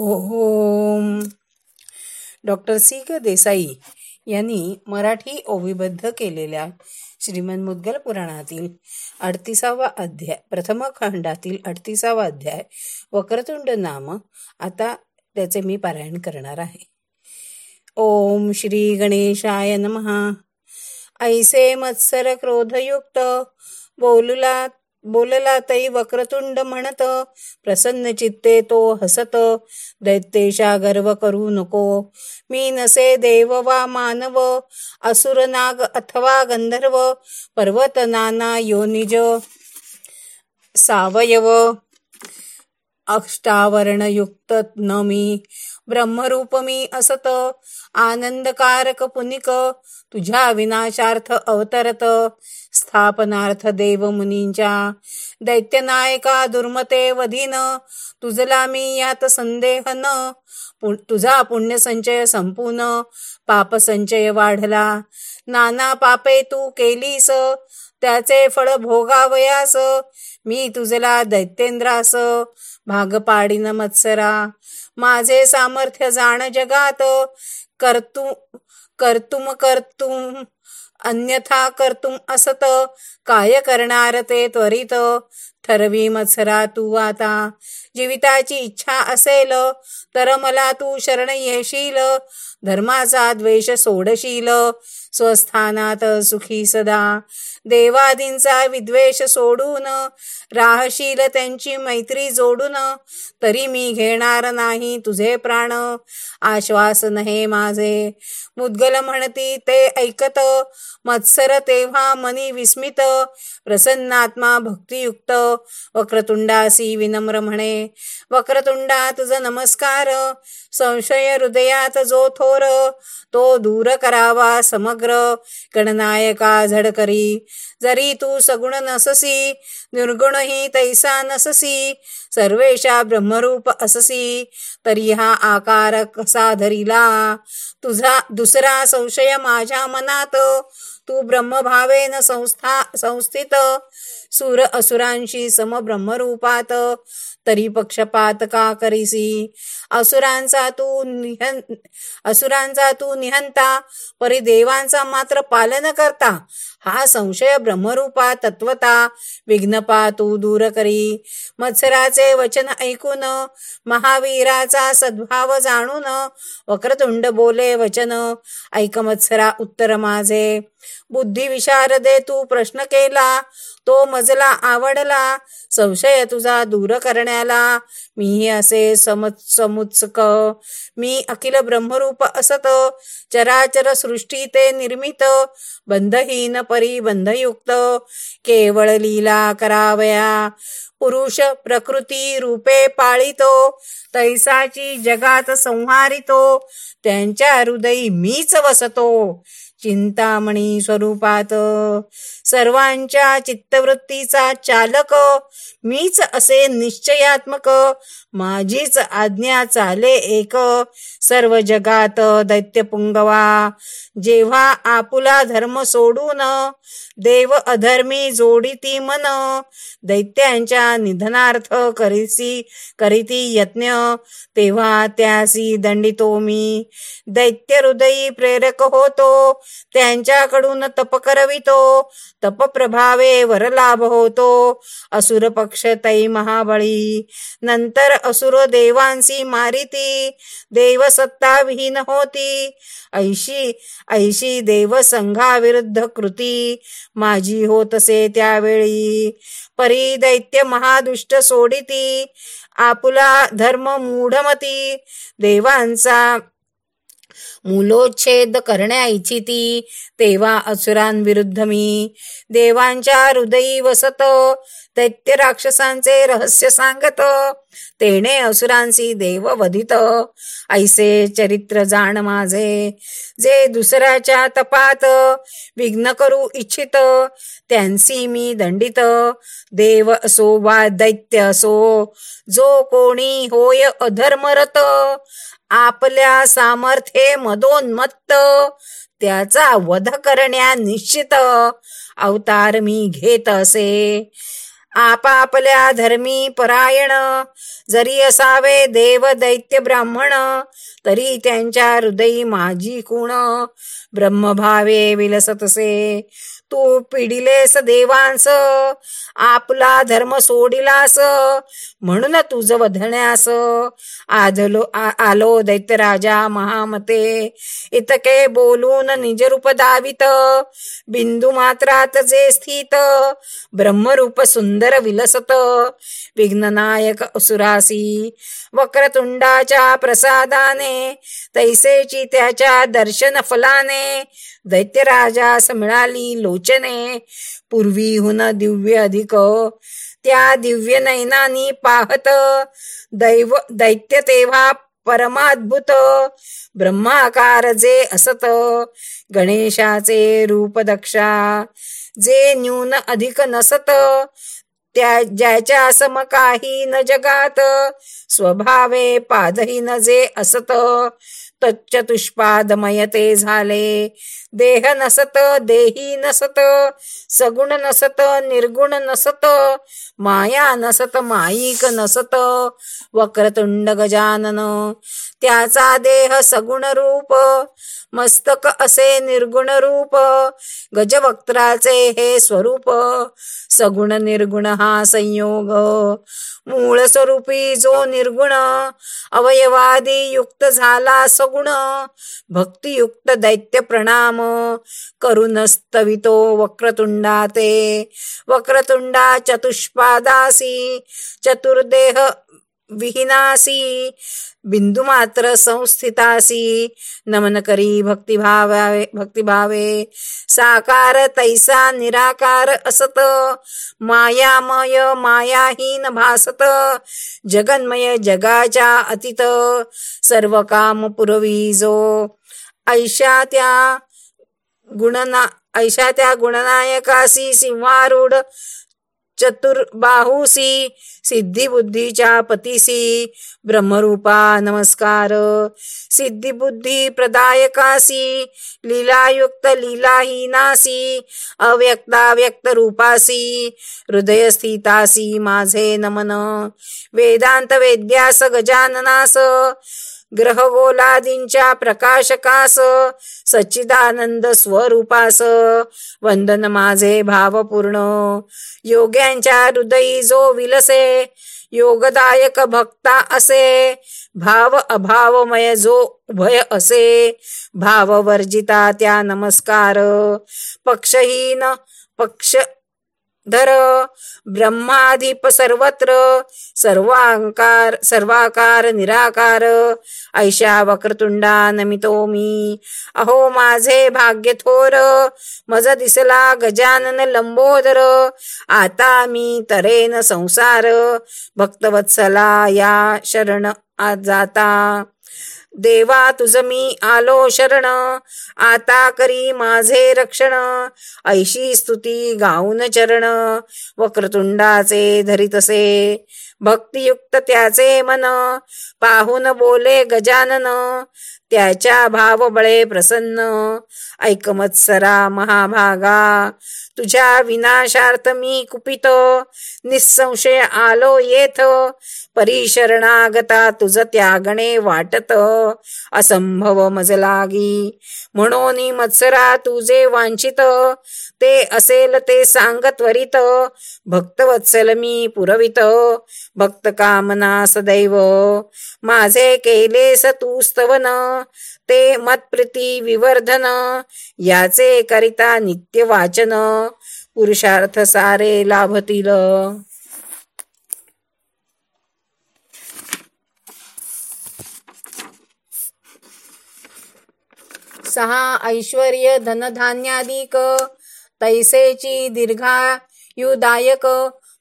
ओम. Doctor C ग देसाई यांनी मराठी ओविबद्ध केलेल्या श्रीमंत मुद्गल पुराणातील अडतीसावा अध्याय प्रथम खंडातील अडतीसावा अध्याय वक्रतुंड नाम आता त्याचे मी पारायण करणार आहे. ओम श्री गणेशाय नमहा ऐसे मत्सर क्रोधयुक्त बोलुला बोलला तै वक्रतुंड म्हणत प्रसन्न चित्ते तो हसत दैत्येशा गर्व करू नको. मी नसे देव वा मानव असुर नाग अथवा गंधर्व पर्वत नाना योनिज सावयव. अष्टावरणयुक्त न मी ब्रह्मरूप मी असत. आनंदकारक पुनिक. तुझ्या विनाशार्थ अवतरत. स्थापनार्थ देव मुनींच्या. दैत्यनायका दुर्मते वधीन. तुझला मी यात संदेह न. तुझा पुण्यसंचय संपून पापसंचय वाढला. नाना पापे तू केलीस. त्याचे फळ भोगावयास. मी तुझला दैत्येंद्रास भाग पाडीन मत्सरा. माझे सामर्थ्य जाण जगात. करतू कर्तुम कर्तुम अन्यथा कर्तुम असत. काय करणार ते त्वरित? ठरवी मत्सरा तू आता. जीविताची इच्छा असेल तर मला तू शरण येशील. धर्माचा द्वेष सोडशील स्वस्थानात सुखी सदा. देवादींचा विद्वेष सोडून राहशील त्यांची मैत्री जोडून तरी मी घेणार नाही तुझे प्राण. आश्वासन हे माझे. मुद्गल म्हणती ते ऐकत मत्सर तेव्हा मनी विस्मित. प्रसन्नात्मा भक्तियुक्त. वक्रतुंडासी विनम्र म्हणे. वक्रतुंडा तुझ नमस्कार संशय हृदयात जो थोर तो दूर करावा समग्र. गणनायका झडकरी जरी तू सगुण नससी निर्गुणही तैसा नससी सर्वेशा ब्रह्मरूप अससी तरी हा आकार कसा धरिला? तुझा दुसरा संशय माझ्या मनात तू ब्रह्मभावेन संस्था संस्थित. सुर असुरांशी सम ब्रह्मरूपात तरी पक्षपात का करीसी? असुरांचा तू निहंत असुरांचा तू निहंता परी देवांचा मात्र पालन करता. हा संशय ब्रह्मरूपा तत्वता. विघ्नपा तू दूर करी. मत्सराचे वचन ऐकून महावीराचा सद्भाव जाणून वक्रतुंड बोले वचन. ऐक मत्सरा उत्तर माझे. बुद्धिविशारदे तू प्रश्न केला तो मजला आवडला. संशय तुझा दूर करण्याला मी असे समुत्सक. मी अखिल ब्रह्मरूप असत चराचर सृष्टी ते निर्मित बंधहीन परी बंधयुक्त. केवळ लीला करावया पुरुष प्रकृती रूपे पाळितो तैसाची जगात संहारितो त्यांच्या हृदयी मीच वसतो. चिंतामणी स्वरूपात. सर्वांच्या चित्तवृत्तीचा चालक. मीच असे निश्चयात्मक. माझीच आज्ञा चाले एक. सर्व जगात दैत्यपुंगवा जेव्हा आपुला धर्म सोडून देव अधर्मी जोडीती मन. दैत्यांच्या निधनार्थ करीसी करीती यत्न तेव्हा त्यासी दंडितो मी. दैत्य हृदयी प्रेरक होतो. त्यांच्याकडून तप करवितो. तप प्रभावे वरलाभ होतो. असुर पक्ष तै महाबळी. नंतर असुर देवांसी मारिती. देवसत्ता विहीन होती. ऐशी ऐशी देव संघाविरुद्ध कृती. माझी होतसे त्यावेळी. परी दैत्य महादुष्ट सोडिती. आपुला धर्म मूढमती. देवांचा मूलोच्छेद करण्या इच्छिती तेव्हा असुरांविरुद्ध मी. देवांच्या हृदयी वसत. दैत्य राक्षसांचे रहस्य सांगत. तेने असुरांसी देव वधित. ऐसे चरित्र जाण माझे. जे दुसऱ्याच्या तपात विघ्न करू इच्छित. त्यांसी मी दंडित. देव असो वा दैत्य असो. जो कोणी होय अधर्मरत. आपल्या सामर्थ्य मदोन्मत्त त्याचा वध करण्या निश्चित. अवतार मी घेत असे. आपापल्या धर्मी परायण. जरी असावे देव दैत्य ब्राह्मण तरी त्यांच्या हृदयी माझी कुण? ब्रह्मभावे विलसतसे तू पिडिलेस देवांस आपला धर्म सोडिलास म्हणून तुझ वधण्यास. आधलो आलो दैत्यराजा महामते इतके बोलून निजरूप दावित. बिंदू मात्रात जे स्थित ब्रह्मरूप सुंदर विलसत. विघ्ननायक असुरासी वक्रतुंडाच्या प्रसादाने तैसेची त्याच्या दर्शन फलाने दैत्यराजास मिळाली लो लोचने पूर्वीहून दिव्य अधिक. त्या दिव्य नैनानी पाहत दैव दैत्य तेव्हा परमाद्भुत. ब्रह्माकार जे असत गणेशाचे रूप दक्षा. जे न्यून अधिक नसत त्या ज्याच्या सम काही न जगात. स्वभावे पादहीन जे असत तच्चतुष्पादमय ते झाले. देह नसत देही नसत सगुण नसत निर्गुण नसत माया नसत माईक नसत वक्रतुंड गजानन त्याचा देह सगुण रूप मस्तक असे निर्गुण रूप गजवक्त्राचे हे स्वरूप सगुण निर्गुण हा संयोग. मूळ स्वरूपी जो निर्गुण अवयवादी युक्त झाला सगुण भक्तियुक्त दैत्य प्रणाम करून स्तवितो वक्रतुंडा ते वक्रतुंडा चतुष्पा चतुष्पादासी चतुर्देह विहीनासी बिंदू मात्र संस्थितासी। नमन करी भक्तिभावे भक्तिभावे। साकार तैसा निराकार असत। मायामय मायाहीन भासत। जगन्मय जगाच्या अतीत। सर्व काम पुरवी जो ऐशा त्या गुणना ऐशा त्या गुणनायकासी सिंहारूढ चतुर्बाहुसी सिद्धिबुद्धीच्या पतीसी ब्रह्मरूपा नमस्कार. सिद्धिबुद्धी प्रदायकासी लीलायुक्त लीलाहीनासी अव्यक्ता व्यक्त रूपासी हृदय स्थितासी माझे नमन. वेदांत वेद्यास गजाननास ग्रहगोलादींच्या प्रकाशकास सच्चिदानंद स्वरूपास. वंदन माझे भावपूर्ण. योग्यांच्या हृदयी जो विलसे योगदायक भक्ता असे भाव अभावमय जो उभय असे भाववर्जिता त्या नमस्कार. पक्षहीन पक्ष धर ब्रह्माधिप सर्वत्र सर्वांकार सर्वाकार निराकार ऐशा वक्रतुंडा नमितो मी. अहो माझे भाग्य थोर मज दिसला गजानन लंबोदर आता मी तरेन संसार भक्तवत्सला या शरण जाता. देवा तुझ मी आलो शरण. आता करी माझे रक्षण. ऐशी स्तुती गाऊन चरण. वक्रतुंडाचे धरितसे भक्तियुक्त त्याचे मन. पाहून बोले गजानन. त्याच्या भावबळे प्रसन्न. ऐकमत्सरा महाभागा. तुझ्या विनाशार्थ मी कुपित. निसंशय आलो येथ. परिशरणागता तुझ त्यागणे वाटत. असंभव मज लागी. म्हणून मत्सरा तुझे वांछित. ते असेल ते सांग त्वरित भक्तवत्सल मी पुरवित. भक्त कामना सदैव. माझे केलेस तू स्तवन ते मतप्रीती विवर्धन याचे करिता नित्य वाचन पुरुषार्थ सारे लाभतील. सहा ऐश्वर्य धनधान्यादिक तैसेची दीर्घायुदायक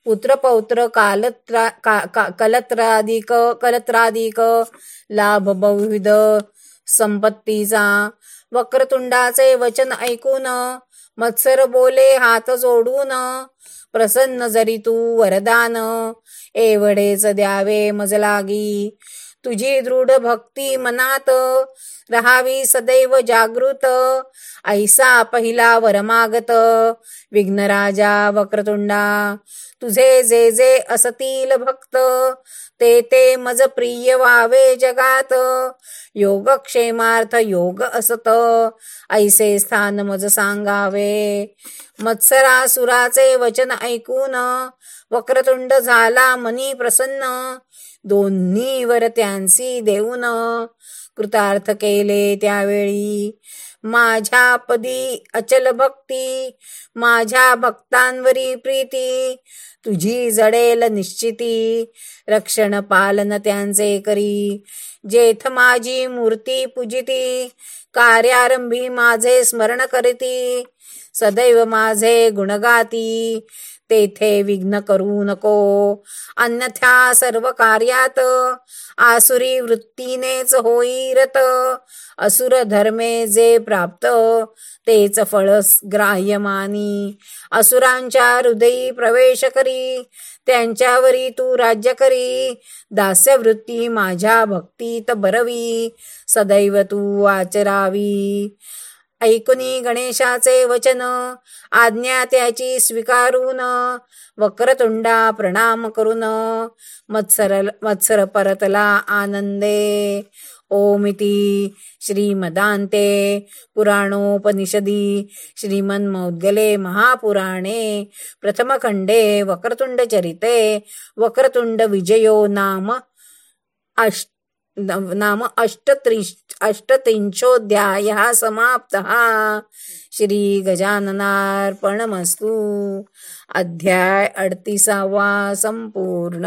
पुत्रपौत्र कालत्रा का, का, कलत्रादिक कलत्रादिक लाभ बहुविध संपत्तीचा. वक्रतुंडाचे वचन ऐकून मत्सर बोले हात जोडून प्रसन्न जरी तू वरदान एवढेच द्यावे मजलागी. तुझी दृढ भक्ती मनात रहावी सदैव जागृत. ऐसा पहिला वरमागत विघ्नराजा वक्रतुंडा. तुझे जे जे असतील भक्त ते ते मज प्रिय व्हावे जगात. योगक्षेमार्थ योग असत ऐसे स्थान मज सांगावे. मत्सरासुराचे वचन ऐकून वक्रतुंड झाला मनी प्रसन्न. दोन्हीवर त्यांची त्यांसी देऊन कृतार्थ केले त्यावेळी. माझ्या पदी अचल भक्ती माझ्या भक्तांवरी प्रीती तुझी जडेल निश्चिती रक्षण पालन त्यांचे करी. जेथ माझी मूर्ती पूजिती कार्यारंभी माझे स्मरण करीती सदैव माझे गुणगाती. तेथे विघ्न करू नको. अन्यथा सर्व कार्यात आसुरी वृत्तीनेच होईरत. असुर धर्मे जे प्राप्त तेच फळ ग्राह्यमानी. असुरांच्या हृदयी प्रवेश करी. त्यांच्यावरी तू राज्य करी. दास्यवृत्ती माझ्या भक्तीत बरवी. सदैव तू आचरावी ऐकुनी गणेशाचे वचन. आज्ञा त्याची स्वीकारून. वक्रतुंडा प्रणाम करून. मत्सर मत्सर परतला आनंदे. ओमिती श्रीमदान्ते. पुराणोपनिषदी श्रीमन्मौद्गले महापुराणे. प्रथमखण्डे वक्रतुण्डचरिते वक्रतुण्डविजयो नाम अष्ट नाम अष्टत्रिश अष्टत्रिंशोऽध्यायः समाप्तः। श्रीगजाननार्पणमस्तु। अध्याय अडतीसावा संपूर्ण।